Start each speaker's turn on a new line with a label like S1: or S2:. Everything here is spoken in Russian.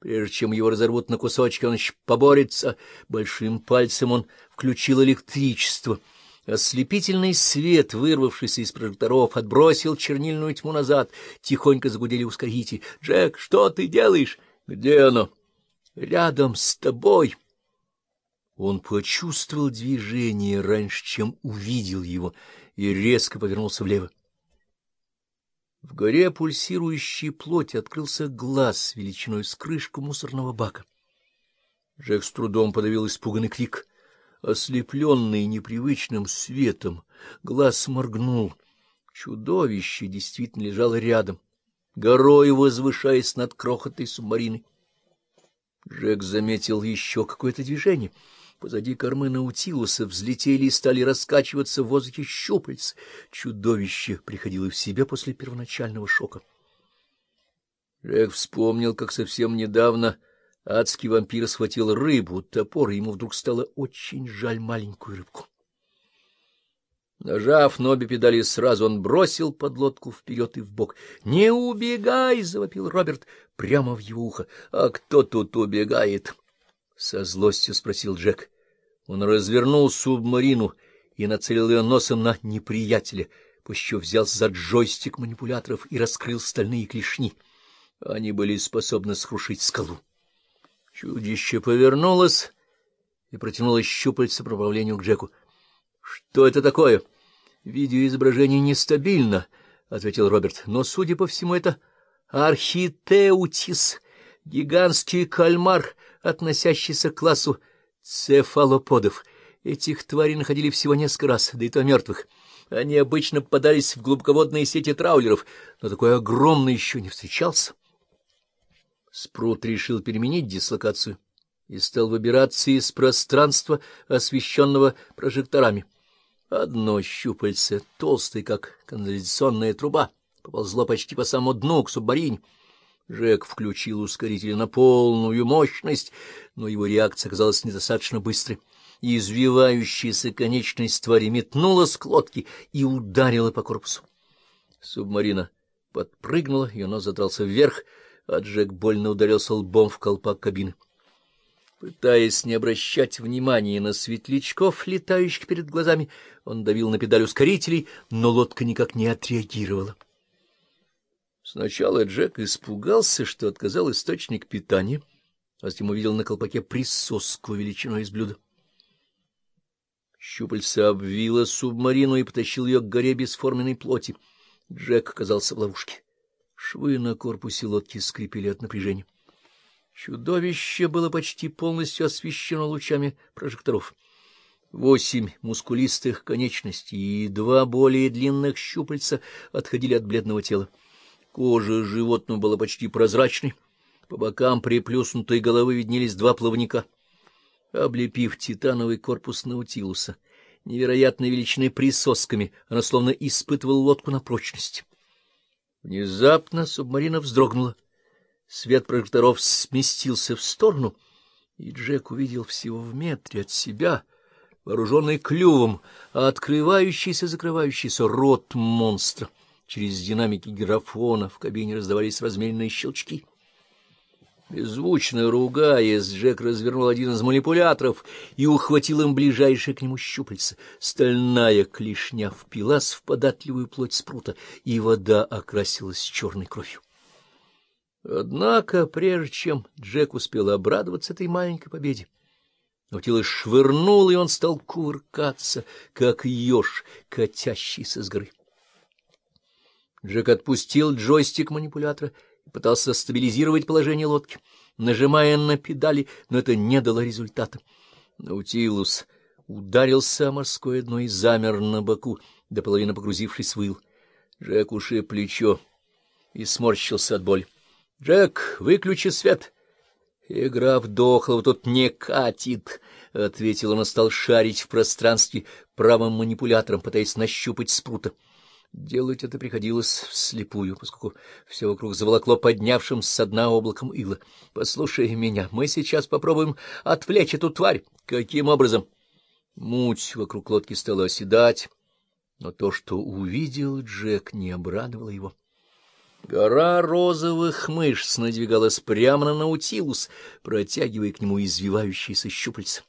S1: Прежде чем его разорвут на кусочки, он еще поборется. Большим пальцем он включил электричество. Ослепительный свет, вырвавшийся из прожекторов, отбросил чернильную тьму назад. Тихонько загудели ускорители. — Джек, что ты делаешь? — Где оно? — Рядом с тобой. Он почувствовал движение раньше, чем увидел его, и резко повернулся влево. В горе пульсирующей плоти открылся глаз величиной с крышку мусорного бака. Джек с трудом подавил испуганный крик. Ослепленный непривычным светом, глаз моргнул. Чудовище действительно лежало рядом, горой возвышаясь над крохотой субмариной. Джек заметил еще какое-то движение — Позади кормы Наутилуса взлетели и стали раскачиваться в воздухе щупальца. Чудовище приходило в себя после первоначального шока. Джек вспомнил, как совсем недавно адский вампир схватил рыбу, топор, и ему вдруг стало очень жаль маленькую рыбку. Нажав на обе педали сразу, он бросил подлодку вперед и вбок. — Не убегай! — завопил Роберт прямо в его ухо. — А кто тут убегает? —— со злостью спросил Джек. Он развернул субмарину и нацелил ее носом на неприятеля, после взялся за джойстик манипуляторов и раскрыл стальные клешни. Они были способны срушить скалу. Чудище повернулось и протянуло щупальца по направлению к Джеку. — Что это такое? — Видеоизображение нестабильно, — ответил Роберт. — Но, судя по всему, это архитеутис, гигантский кальмар — относящийся к классу цефалоподов. Этих тварей находили всего несколько раз, да и то мертвых. Они обычно попадались в глубоководные сети траулеров, но такой огромный еще не встречался. Спрут решил переменить дислокацию и стал выбираться из пространства, освещенного прожекторами. Одно щупальце, толстое, как канализационная труба, поползло почти по самому дну к субмарине. Жек включил ускоритель на полную мощность, но его реакция оказалась недостаточно быстрой. Извивающаяся конечность твари метнулась к лодке и ударила по корпусу. Субмарина подпрыгнула, ее нос задрался вверх, а Джек больно ударился лбом в колпак кабины. Пытаясь не обращать внимания на светлячков, летающих перед глазами, он давил на педаль ускорителей, но лодка никак не отреагировала. Сначала Джек испугался, что отказал источник питания, а затем увидел на колпаке присоску величиной из блюда. Щупальце обвило субмарину и потащил ее к горе бесформенной плоти. Джек оказался в ловушке. Швы на корпусе лодки скрипели от напряжения. Чудовище было почти полностью освещено лучами прожекторов. Восемь мускулистых конечностей и два более длинных щупальца отходили от бледного тела. Кожа животного была почти прозрачной, по бокам приплюснутой головы виднелись два плавника. Облепив титановый корпус Наутилуса, невероятной величины присосками, она словно испытывала лодку на прочность. Внезапно субмарина вздрогнула. Свет прожекторов сместился в сторону, и Джек увидел всего в метре от себя, вооруженный клювом, открывающийся закрывающийся рот монстра — Через динамики графона в кабине раздавались размеренные щелчки. Беззвучно ругаясь, Джек развернул один из манипуляторов и ухватил им ближайшее к нему щупальце. Стальная клешня впилась в податливую плоть спрута, и вода окрасилась черной кровью. Однако, прежде чем Джек успел обрадоваться этой маленькой победе, Наутилус швырнул, и он стал кувыркаться, как еж, катящийся с горы. Джек отпустил джойстик манипулятора и пытался стабилизировать положение лодки, нажимая на педали, но это не дало результата. Наутилус ударился о морское дно и замер на боку, до половины погрузившись в ил. Джек ушиб плечо и сморщился от боли. — Джек, выключи свет! — Игра в дохлого тут не катит, — ответил он стал шарить в пространстве правым манипулятором, пытаясь нащупать спрута. Делать это приходилось вслепую, поскольку все вокруг заволокло поднявшим со дна облаком ила. — Послушай меня, мы сейчас попробуем отвлечь эту тварь. Каким образом? Муть вокруг лодки стала оседать, но то, что увидел Джек, не обрадовало его. Гора розовых мышц надвигалась прямо на Наутилус, протягивая к нему извивающиеся щупальца.